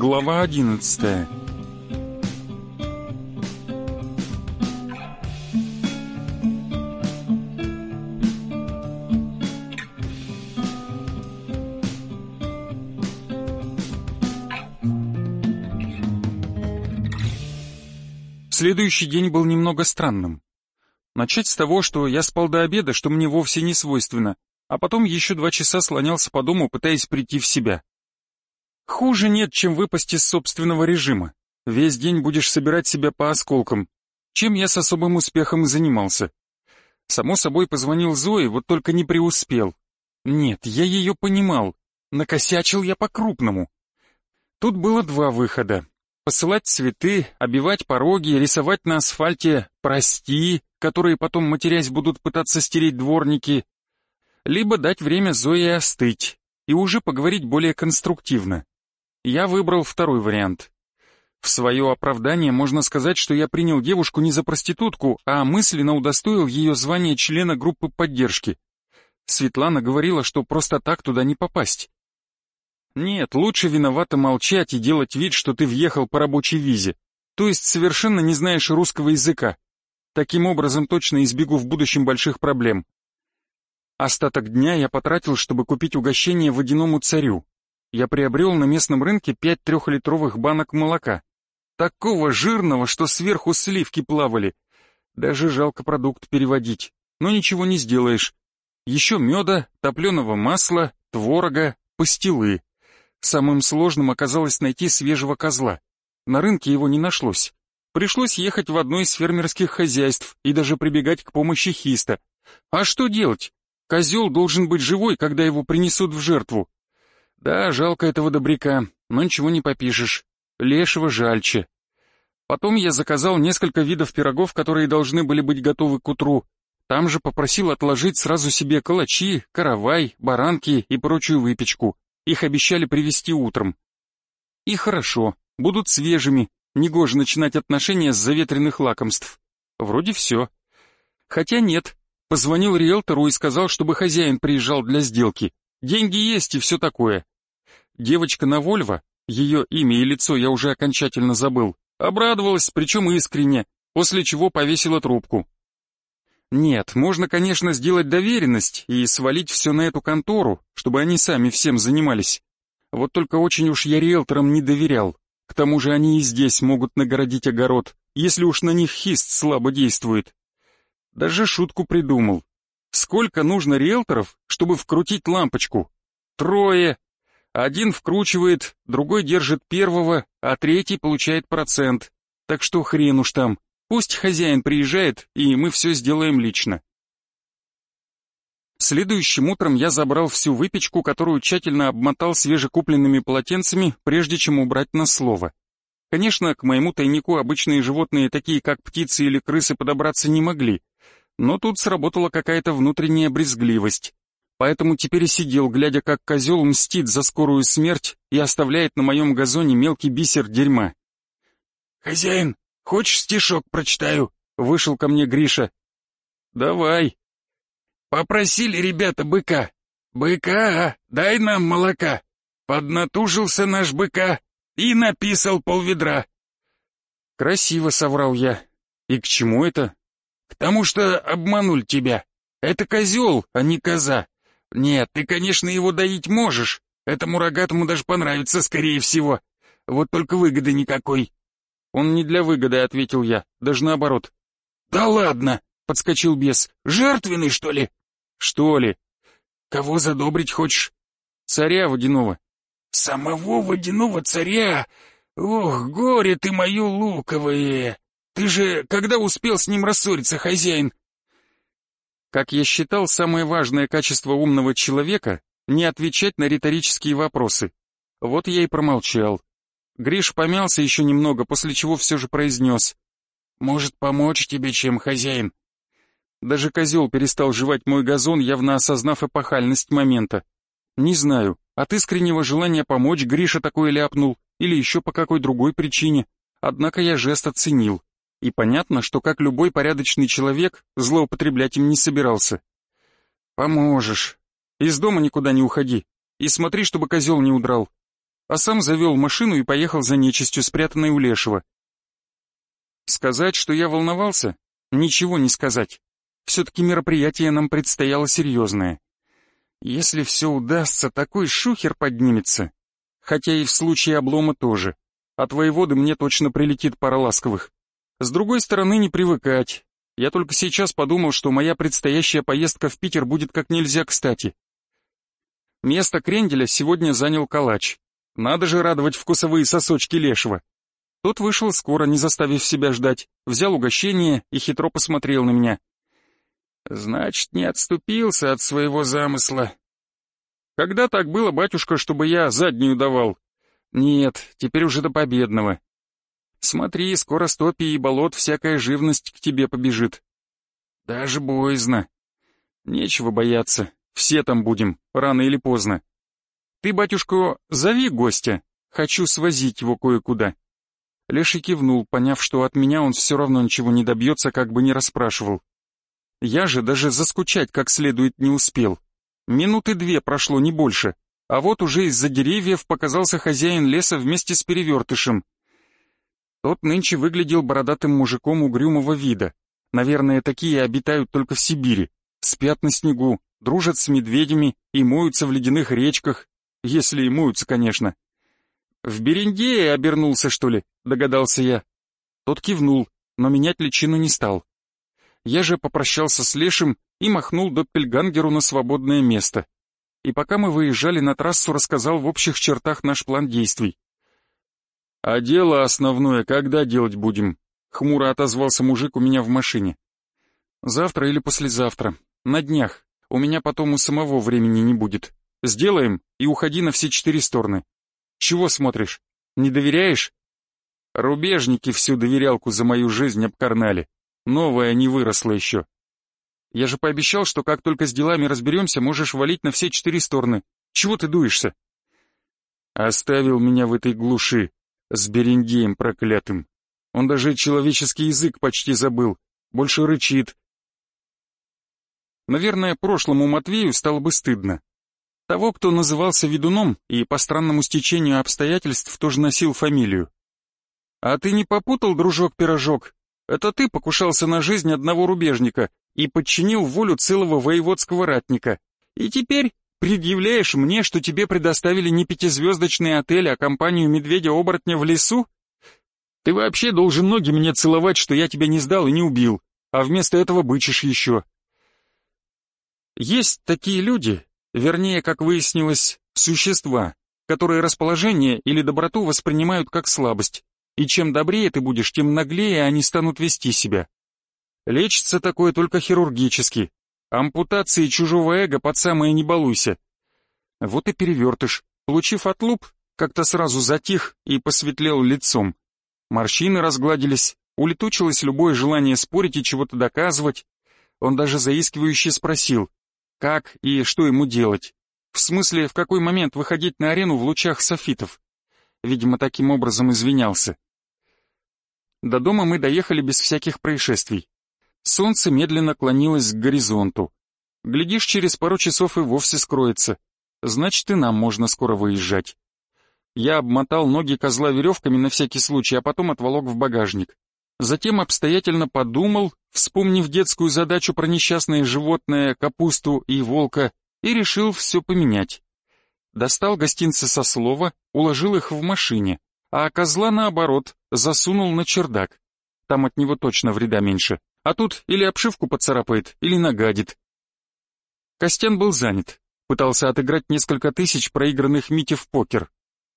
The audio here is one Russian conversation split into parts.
Глава одиннадцатая Следующий день был немного странным. Начать с того, что я спал до обеда, что мне вовсе не свойственно, а потом еще два часа слонялся по дому, пытаясь прийти в себя. Хуже нет, чем выпасть из собственного режима. Весь день будешь собирать себя по осколкам, чем я с особым успехом и занимался. Само собой позвонил Зое, вот только не преуспел. Нет, я ее понимал. Накосячил я по-крупному. Тут было два выхода посылать цветы, обивать пороги, рисовать на асфальте «прости», которые потом, матерясь, будут пытаться стереть дворники, либо дать время Зое остыть и уже поговорить более конструктивно. Я выбрал второй вариант. В свое оправдание можно сказать, что я принял девушку не за проститутку, а мысленно удостоил ее звания члена группы поддержки. Светлана говорила, что просто так туда не попасть. Нет, лучше виновато молчать и делать вид, что ты въехал по рабочей визе, то есть совершенно не знаешь русского языка. Таким образом точно избегу в будущем больших проблем. Остаток дня я потратил, чтобы купить угощение водяному царю. Я приобрел на местном рынке пять трехлитровых банок молока. Такого жирного, что сверху сливки плавали. Даже жалко продукт переводить, но ничего не сделаешь. Еще меда, топленого масла, творога, пастилы. Самым сложным оказалось найти свежего козла. На рынке его не нашлось. Пришлось ехать в одно из фермерских хозяйств и даже прибегать к помощи хиста. А что делать? Козел должен быть живой, когда его принесут в жертву. Да, жалко этого добряка, но ничего не попишешь. Лешего жальче. Потом я заказал несколько видов пирогов, которые должны были быть готовы к утру. Там же попросил отложить сразу себе калачи, каравай, баранки и прочую выпечку. Их обещали привезти утром. И хорошо, будут свежими, негоже начинать отношения с заветренных лакомств. Вроде все. Хотя нет, позвонил риэлтору и сказал, чтобы хозяин приезжал для сделки. Деньги есть и все такое. Девочка на Вольво, ее имя и лицо я уже окончательно забыл, обрадовалась, причем искренне, после чего повесила трубку. Нет, можно, конечно, сделать доверенность и свалить все на эту контору, чтобы они сами всем занимались. Вот только очень уж я риэлторам не доверял. К тому же они и здесь могут нагородить огород, если уж на них хист слабо действует. Даже шутку придумал. Сколько нужно риэлторов, чтобы вкрутить лампочку? Трое. Один вкручивает, другой держит первого, а третий получает процент. Так что хрен уж там. Пусть хозяин приезжает, и мы все сделаем лично. Следующим утром я забрал всю выпечку, которую тщательно обмотал свежекупленными полотенцами, прежде чем убрать на слово. Конечно, к моему тайнику обычные животные, такие как птицы или крысы, подобраться не могли, но тут сработала какая-то внутренняя брезгливость. Поэтому теперь сидел, глядя, как козел мстит за скорую смерть и оставляет на моем газоне мелкий бисер дерьма. «Хозяин, Хочешь стишок прочитаю?» — вышел ко мне Гриша. «Давай». Попросили ребята быка. «Быка, дай нам молока». Поднатужился наш быка и написал полведра. Красиво соврал я. И к чему это? К тому, что обманули тебя. Это козел, а не коза. Нет, ты, конечно, его доить можешь. Этому рогатому даже понравится, скорее всего. Вот только выгоды никакой. «Он не для выгоды», — ответил я, даже наоборот. «Да ладно!» — подскочил бес. «Жертвенный, что ли?» «Что ли?» «Кого задобрить хочешь?» «Царя водяного». «Самого водяного царя? Ох, горе ты мое луковое! Ты же когда успел с ним рассориться, хозяин?» Как я считал, самое важное качество умного человека — не отвечать на риторические вопросы. Вот я и промолчал. Гриш помялся еще немного, после чего все же произнес. «Может, помочь тебе чем, хозяин?» Даже козел перестал жевать мой газон, явно осознав эпохальность момента. Не знаю, от искреннего желания помочь Гриша такое ляпнул, или еще по какой другой причине. Однако я жест оценил. И понятно, что как любой порядочный человек, злоупотреблять им не собирался. «Поможешь. Из дома никуда не уходи. И смотри, чтобы козел не удрал. а сам завел машину и поехал за нечистью, спрятанной у Лешего. Сказать, что я волновался? Ничего не сказать. Все-таки мероприятие нам предстояло серьезное. Если все удастся, такой шухер поднимется. Хотя и в случае облома тоже. От воеводы мне точно прилетит пара ласковых. С другой стороны, не привыкать. Я только сейчас подумал, что моя предстоящая поездка в Питер будет как нельзя кстати. Место кренделя сегодня занял калач. Надо же радовать вкусовые сосочки лешего. Тот вышел скоро, не заставив себя ждать, взял угощение и хитро посмотрел на меня. Значит, не отступился от своего замысла. Когда так было, батюшка, чтобы я заднюю давал? Нет, теперь уже до победного. Смотри, скоро стопи и болот всякая живность к тебе побежит. Даже боязно. Нечего бояться, все там будем, рано или поздно. Ты, батюшка, зови гостя, хочу свозить его кое-куда. Леший кивнул, поняв, что от меня он все равно ничего не добьется, как бы не расспрашивал. Я же даже заскучать как следует не успел. Минуты две прошло, не больше, а вот уже из-за деревьев показался хозяин леса вместе с перевертышем. Тот нынче выглядел бородатым мужиком угрюмого вида. Наверное, такие обитают только в Сибири. Спят на снегу, дружат с медведями и моются в ледяных речках. Если и моются, конечно. «В Берендее обернулся, что ли?» — догадался я. Тот кивнул, но менять личину не стал. Я же попрощался с Лешим и махнул Доппельгангеру на свободное место. И пока мы выезжали на трассу, рассказал в общих чертах наш план действий. «А дело основное когда делать будем?» — хмуро отозвался мужик у меня в машине. «Завтра или послезавтра. На днях. У меня потом у самого времени не будет. Сделаем и уходи на все четыре стороны. Чего смотришь? Не доверяешь?» Рубежники всю доверялку за мою жизнь обкарнали. Новая не выросла еще. Я же пообещал, что как только с делами разберемся, можешь валить на все четыре стороны. Чего ты дуешься? Оставил меня в этой глуши, с Берендеем проклятым. Он даже человеческий язык почти забыл, больше рычит. Наверное, прошлому Матвею стало бы стыдно. Того, кто назывался ведуном и по странному стечению обстоятельств тоже носил фамилию. А ты не попутал, дружок-пирожок? Это ты покушался на жизнь одного рубежника и подчинил волю целого воеводского ратника. И теперь Предъявляешь мне, что тебе предоставили не пятизвездочный отель, а компанию медведя-оборотня в лесу? Ты вообще должен ноги мне целовать, что я тебя не сдал и не убил, а вместо этого бычишь еще. Есть такие люди, вернее, как выяснилось, существа, которые расположение или доброту воспринимают как слабость, и чем добрее ты будешь, тем наглее они станут вести себя. Лечится такое только хирургически, Ампутации чужого эго под самое не балуйся. Вот и перевертыш, получив отлуп, как-то сразу затих и посветлел лицом. Морщины разгладились, улетучилось любое желание спорить и чего-то доказывать. Он даже заискивающе спросил, как и что ему делать. В смысле, в какой момент выходить на арену в лучах софитов. Видимо, таким образом извинялся. До дома мы доехали без всяких происшествий. Солнце медленно клонилось к горизонту. Глядишь, через пару часов и вовсе скроется. Значит, и нам можно скоро выезжать. Я обмотал ноги козла веревками на всякий случай, а потом отволок в багажник. Затем обстоятельно подумал, вспомнив детскую задачу про несчастное животное, капусту и волка, и решил все поменять. Достал гостинцы со слова, уложил их в машине, а козла, наоборот, засунул на чердак. Там от него точно вреда меньше а тут или обшивку поцарапает, или нагадит. Костян был занят, пытался отыграть несколько тысяч проигранных Мите в покер.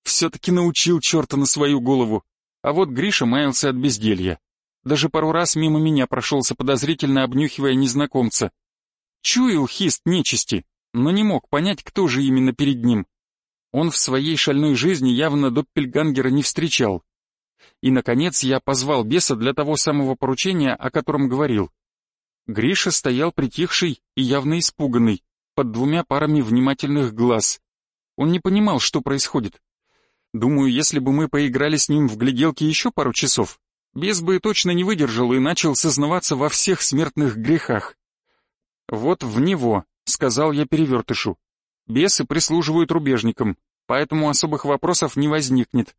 Все-таки научил черта на свою голову, а вот Гриша маялся от безделья. Даже пару раз мимо меня прошелся подозрительно обнюхивая незнакомца. Чуял хист нечисти, но не мог понять, кто же именно перед ним. Он в своей шальной жизни явно Доппельгангера не встречал. И, наконец, я позвал беса для того самого поручения, о котором говорил. Гриша стоял притихший и явно испуганный, под двумя парами внимательных глаз. Он не понимал, что происходит. Думаю, если бы мы поиграли с ним в гляделки еще пару часов, бес бы точно не выдержал и начал сознаваться во всех смертных грехах. «Вот в него», — сказал я перевертышу. «Бесы прислуживают рубежникам, поэтому особых вопросов не возникнет.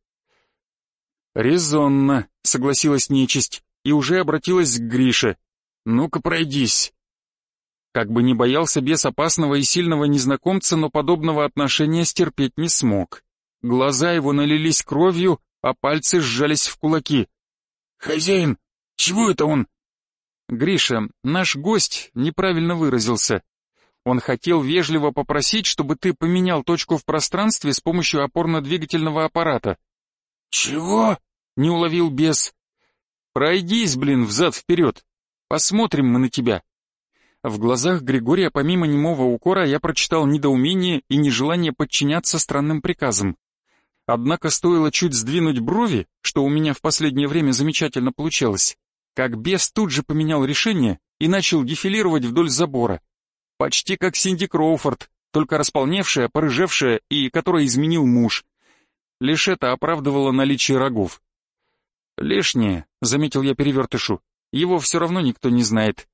«Резонно», — согласилась нечисть, и уже обратилась к Грише. «Ну-ка, пройдись». Как бы не боялся бес опасного и сильного незнакомца, но подобного отношения стерпеть не смог. Глаза его налились кровью, а пальцы сжались в кулаки. «Хозяин, чего это он?» «Гриша, наш гость неправильно выразился. Он хотел вежливо попросить, чтобы ты поменял точку в пространстве с помощью опорно-двигательного аппарата». «Чего?» — не уловил бес. «Пройдись, блин, взад-вперед. Посмотрим мы на тебя». В глазах Григория помимо немого укора я прочитал недоумение и нежелание подчиняться странным приказам. Однако стоило чуть сдвинуть брови, что у меня в последнее время замечательно получалось, как бес тут же поменял решение и начал дефилировать вдоль забора. Почти как Синди Кроуфорд, только располневшая, порыжевшая и которой изменил муж. Лишь это оправдывало наличие рогов. «Лишнее», — заметил я перевертышу, — «его все равно никто не знает».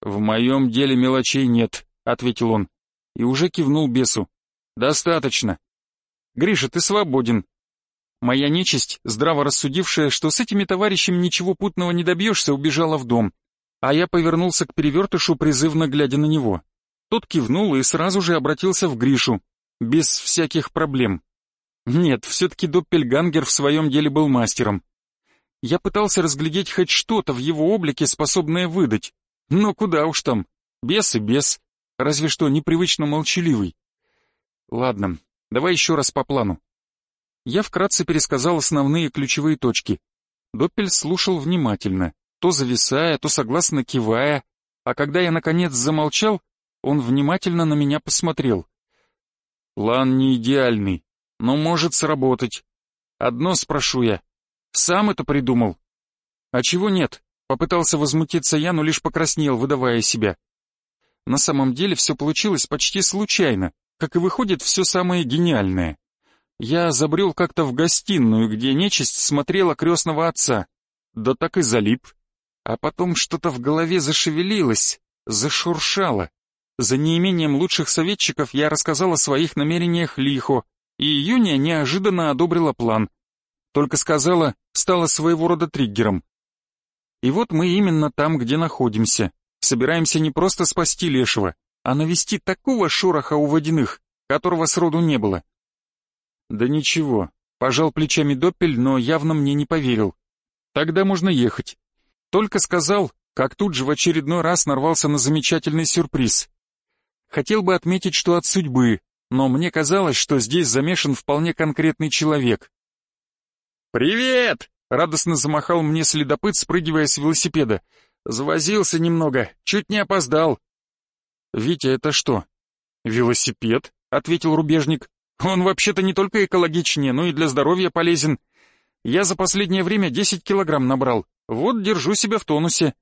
«В моем деле мелочей нет», — ответил он, и уже кивнул бесу. «Достаточно. Гриша, ты свободен. Моя нечисть, здраво рассудившая, что с этими товарищами ничего путного не добьешься, убежала в дом, а я повернулся к перевертышу, призывно глядя на него. Тот кивнул и сразу же обратился в Гришу, без всяких проблем. Нет, все-таки Доппельгангер в своем деле был мастером. Я пытался разглядеть хоть что-то в его облике, способное выдать. Но куда уж там, бес и бес, разве что непривычно молчаливый. Ладно, Давай еще раз по плану. Я вкратце пересказал основные ключевые точки. Доппель слушал внимательно, то зависая, то согласно кивая, а когда я наконец замолчал, он внимательно на меня посмотрел. План не идеальный, но может сработать. Одно спрошу я. Сам это придумал? А чего нет? Попытался возмутиться я, но лишь покраснел, выдавая себя. На самом деле все получилось почти случайно как и выходит все самое гениальное. Я забрел как-то в гостиную, где нечисть смотрела крестного отца. Да так и залип. А потом что-то в голове зашевелилось, зашуршало. За неимением лучших советчиков я рассказал о своих намерениях Лихо, и Юния неожиданно одобрила план. Только сказала, стала своего рода триггером. И вот мы именно там, где находимся. Собираемся не просто спасти Лешего, а навести такого шороха у водяных, которого сроду не было. Да ничего, пожал плечами Доппель, но явно мне не поверил. Тогда можно ехать. Только сказал, как тут же в очередной раз нарвался на замечательный сюрприз. Хотел бы отметить, что от судьбы, но мне казалось, что здесь замешан вполне конкретный человек. «Привет!» — радостно замахал мне следопыт, спрыгивая с велосипеда. «Завозился немного, чуть не опоздал. «Витя, это что?» «Велосипед», — ответил рубежник. «Он вообще-то не только экологичнее, но и для здоровья полезен. Я за последнее время 10 килограмм набрал. Вот держу себя в тонусе».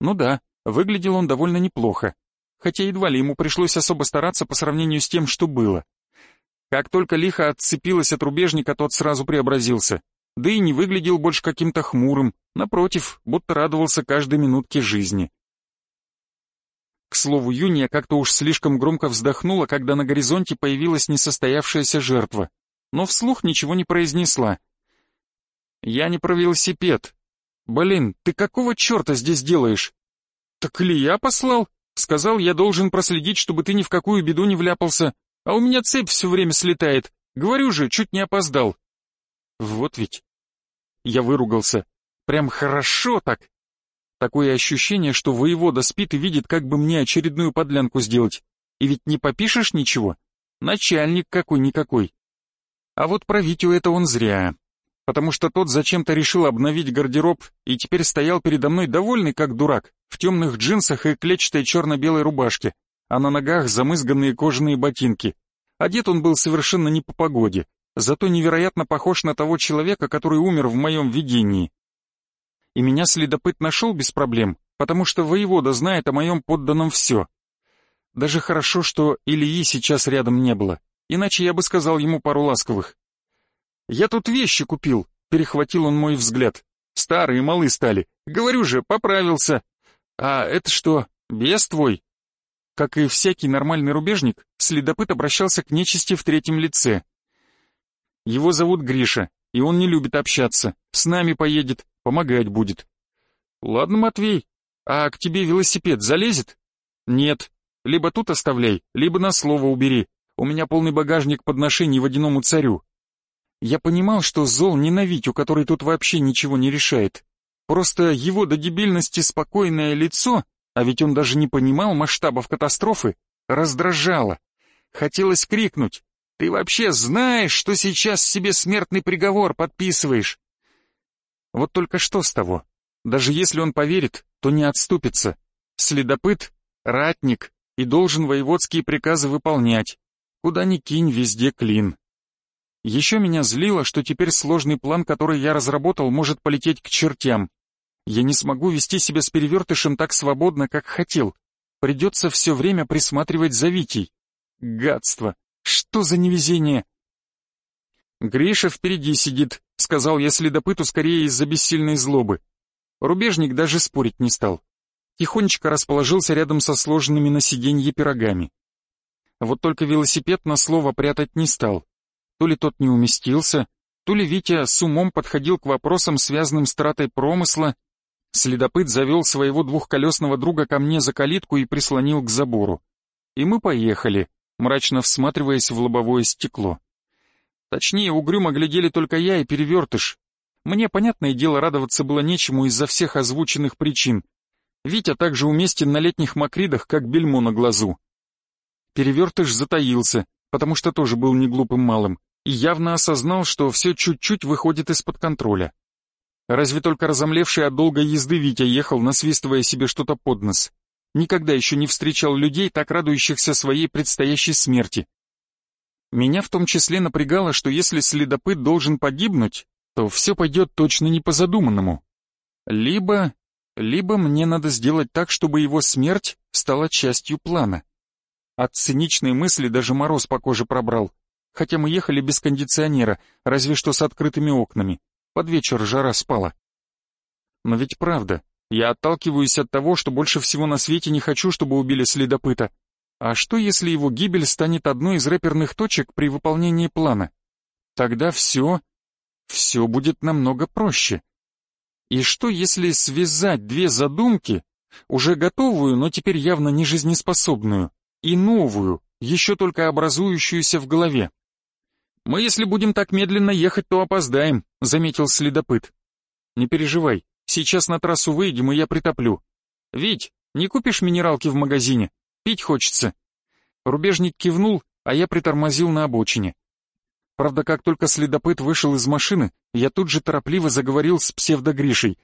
Ну да, выглядел он довольно неплохо. Хотя едва ли ему пришлось особо стараться по сравнению с тем, что было. Как только лихо отцепилась от рубежника, тот сразу преобразился. Да и не выглядел больше каким-то хмурым, напротив, будто радовался каждой минутке жизни. К слову, Юния как-то уж слишком громко вздохнула, когда на горизонте появилась несостоявшаяся жертва, но вслух ничего не произнесла. «Я не про велосипед. Блин, ты какого черта здесь делаешь?» «Так ли я послал? Сказал, я должен проследить, чтобы ты ни в какую беду не вляпался, а у меня цепь все время слетает. Говорю же, чуть не опоздал». «Вот ведь...» Я выругался. Прям хорошо так. Такое ощущение, что воевода спит и видит, как бы мне очередную подлянку сделать. И ведь не попишешь ничего. Начальник какой-никакой. А вот про это он зря. Потому что тот зачем-то решил обновить гардероб и теперь стоял передо мной довольный как дурак, в темных джинсах и клетчатой черно-белой рубашке, а на ногах замызганные кожаные ботинки. Одет он был совершенно не по погоде, зато невероятно похож на того человека, который умер в моем видении и меня следопыт нашел без проблем, потому что воевода знает о моем подданном все. Даже хорошо, что Ильи сейчас рядом не было, иначе я бы сказал ему пару ласковых. «Я тут вещи купил», — перехватил он мой взгляд. «Старые, малы стали. Говорю же, поправился. А это что, бес твой?» Как и всякий нормальный рубежник, следопыт обращался к нечисти в третьем лице. Его зовут Гриша, и он не любит общаться. С нами поедет, помогать будет. Ладно, Матвей, а к тебе велосипед залезет? Нет. Либо тут оставляй, либо на слово убери. У меня полный багажник подношений водяному царю. Я понимал, что зол не на Витю, который тут вообще ничего не решает. Просто его до дебильности спокойное лицо, а ведь он даже не понимал масштабов катастрофы, раздражало. Хотелось крикнуть «Ты вообще знаешь, что сейчас себе смертный приговор подписываешь?» Вот только что с того? Даже если он поверит, то не отступится. Следопыт — ратник и должен воеводские приказы выполнять. Куда ни кинь, везде клин. Еще меня злило, что теперь сложный план, который я разработал, может полететь к чертям. Я не смогу вести себя с перевертышем так свободно, как хотел. Придется все время присматривать за Витей. Гадство! Что за невезение? Гриша впереди сидит, сказал я следопыту скорее из-за бессильной злобы. Рубежник даже спорить не стал. Тихонечко расположился рядом со сложенными на сиденье пирогами. Вот только велосипед на слово прятать не стал. То ли тот не уместился, то ли Витя с умом подходил к вопросам, связанным с тратой промысла. Следопыт завел своего двухколесного друга ко мне за калитку и прислонил к забору. И мы поехали, мрачно всматриваясь в лобовое стекло. Точнее, угрюмо глядели только я и перевертыш. Мне, понятное дело, радоваться было нечему из-за всех озвученных причин. Витя также уместен на летних макридах, как бельмо на глазу. Перевертыш затаился, потому что тоже был не глупым малым, и явно осознал, что все чуть-чуть выходит из-под контроля. Разве только разомлевший от долгой езды Витя ехал, насвистывая себе что-то под нос. Никогда еще не встречал людей, так радующихся своей предстоящей смерти. Меня в том числе напрягало, что если следопыт должен погибнуть, то все пойдет точно не по задуманному. Либо... либо мне надо сделать так, чтобы его смерть стала частью плана. От циничной мысли даже мороз по коже пробрал. Хотя мы ехали без кондиционера, разве что с открытыми окнами. Под вечер жара спала. Но ведь правда, я отталкиваюсь от того, что больше всего на свете не хочу, чтобы убили следопыта. А что, если его гибель станет одной из рэперных точек при выполнении плана? Тогда все, все будет намного проще. И что, если связать две задумки, уже готовую, но теперь явно не жизнеспособную, и новую, еще только образующуюся в голове. «Мы, если будем так медленно ехать, то опоздаем», — заметил следопыт. «Не переживай, сейчас на трассу выйдем, и я притоплю. Вить, не купишь минералки в магазине? Пить хочется». Рубежник кивнул, а я притормозил на обочине. Правда, как только следопыт вышел из машины, я тут же торопливо заговорил с псевдогришей.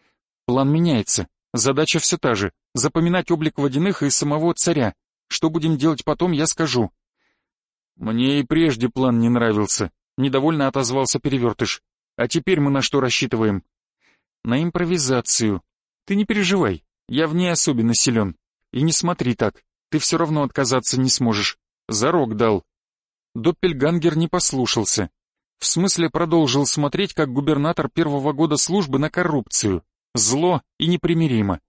План меняется, задача все та же — запоминать облик водяных и самого царя, что будем делать потом, я скажу». «Мне и прежде план не нравился», — недовольно отозвался Перевертыш. «А теперь мы на что рассчитываем?» «На импровизацию. Ты не переживай, я в ней особенно силен. И не смотри так, ты все равно отказаться не сможешь. Зарок дал». Доппельгангер не послушался. В смысле продолжил смотреть, как губернатор первого года службы на коррупцию. Зло и непримиримо.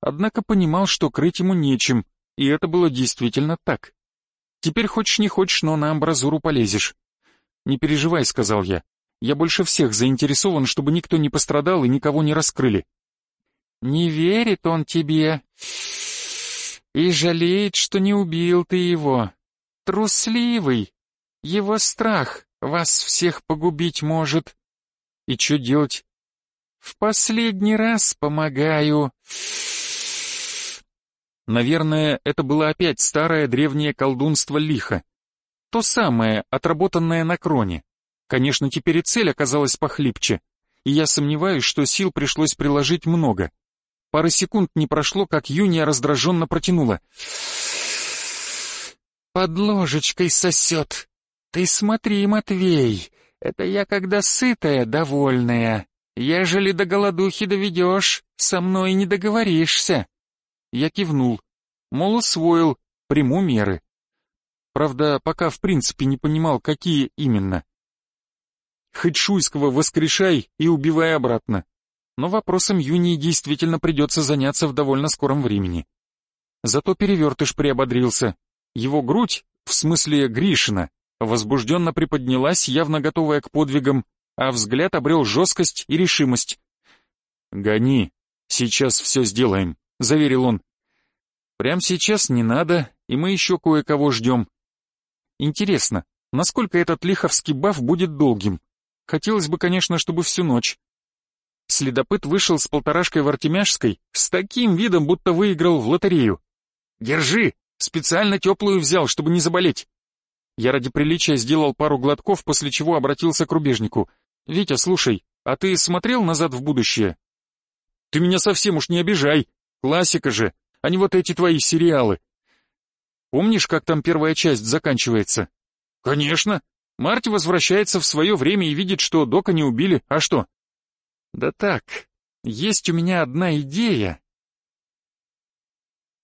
Однако понимал, что крыть ему нечем, и это было действительно так. Теперь хочешь не хочешь, но на амбразуру полезешь. «Не переживай», — сказал я. «Я больше всех заинтересован, чтобы никто не пострадал и никого не раскрыли». «Не верит он тебе и жалеет, что не убил ты его. Трусливый. Его страх вас всех погубить может. И что делать?» «В последний раз помогаю». Наверное, это было опять старое древнее колдунство лиха. То самое, отработанное на кроне. Конечно, теперь и цель оказалась похлипче, и я сомневаюсь, что сил пришлось приложить много. Пары секунд не прошло, как Юния раздраженно протянула. «Под ложечкой сосет. Ты смотри, Матвей, это я когда сытая, довольная. Ежели до голодухи доведешь, со мной не договоришься». Я кивнул. Мол, усвоил, приму меры. Правда, пока в принципе не понимал, какие именно. Хоть Шуйского воскрешай и убивай обратно. Но вопросом Юнии действительно придется заняться в довольно скором времени. Зато перевертыш приободрился. Его грудь, в смысле Гришина, возбужденно приподнялась, явно готовая к подвигам, а взгляд обрел жесткость и решимость. «Гони, сейчас все сделаем», — заверил он. «Прям сейчас не надо, и мы еще кое-кого ждем. Интересно, насколько этот лиховский баф будет долгим? Хотелось бы, конечно, чтобы всю ночь». Следопыт вышел с полторашкой в Артемяжской с таким видом, будто выиграл в лотерею. «Держи! Специально теплую взял, чтобы не заболеть!» Я ради приличия сделал пару глотков, после чего обратился к рубежнику. «Витя, слушай, а ты смотрел «Назад в будущее»?» «Ты меня совсем уж не обижай! Классика же, а не вот эти твои сериалы!» «Помнишь, как там первая часть заканчивается?» «Конечно! Марти возвращается в свое время и видит, что Дока не убили, а что?» «Да так, есть у меня одна идея,